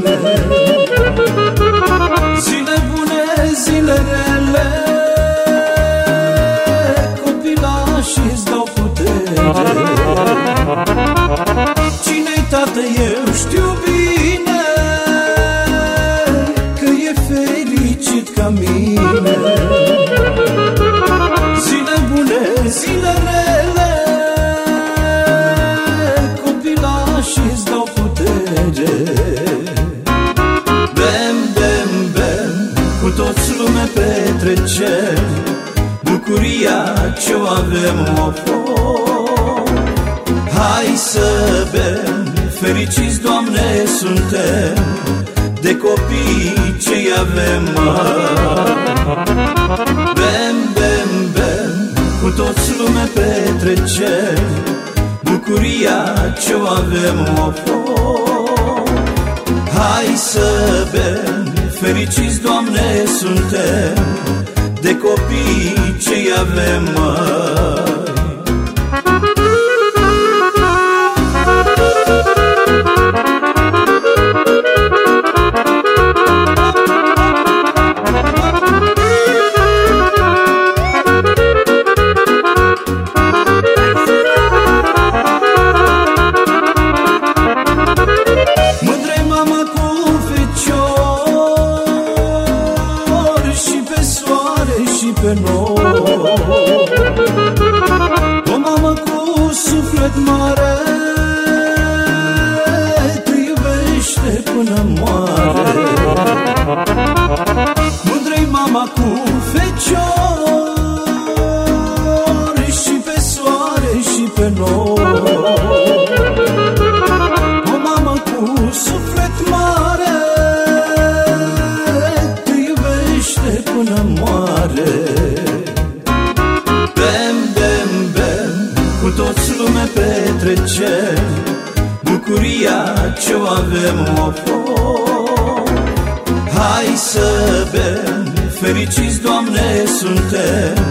bune Zile bune, zile rele Copilașii-ți dau putere. Cine-i tată eu știu bine Că e fericit ca mine. Zile bune, zile rele Copilașii-ți dau putere. Petrecem Bucuria ce-o avem o Hai să bem, fericiți, Doamne, suntem. De copii ce-i avem Bem, bem, bem, cu toți lume petrecem Bucuria ce-o avem o Hai să bem, fericiți, Doamne, suntem De copii ce-i avem, măi pe noi. O mamă cu suflet mare Te iubește până moare. Mândrei mama cu fecior Și pe soare și pe noi. O mamă cu suflet mare petrecem Bucuria ce-o avem o Hai să bem, fericiți Doamne suntem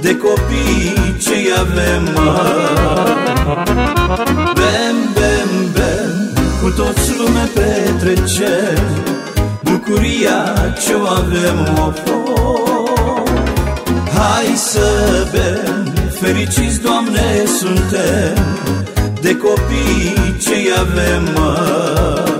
De copii ce-i avem Bem, bem, bem, cu toți lume petrecem Bucuria ce-o avem o Hai să bem, fericiți Doamne suntem De copii ce-i avem măi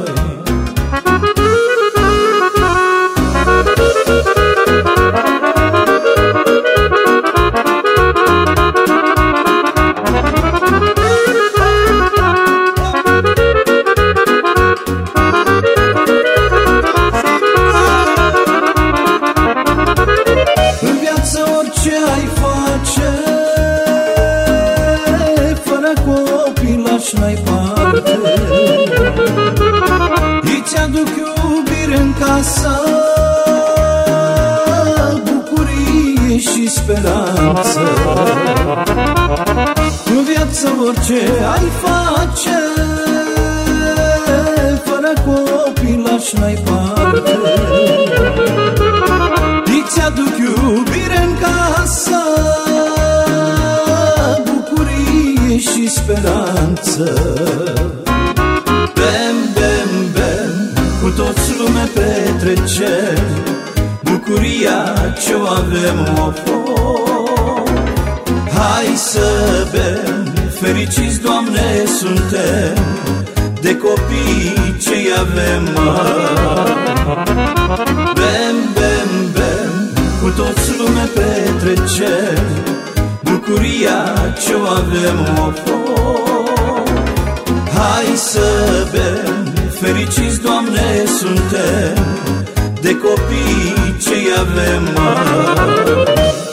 speranță În viață orice ai face Fără copilaș n-ai parte Îți aduc iubire în casă și speranță. Bem, bem, bem, cu toți lume petrecem Bucuria ce-o avem o Hai să bem, fericiți Doamne suntem. De copii ce-i avem Bem, bem, bem, cu toți lume petrecem. Bucuria ce-o avem o Hai să bem, fericiți Doamne suntem. De copii ce-i avem mă.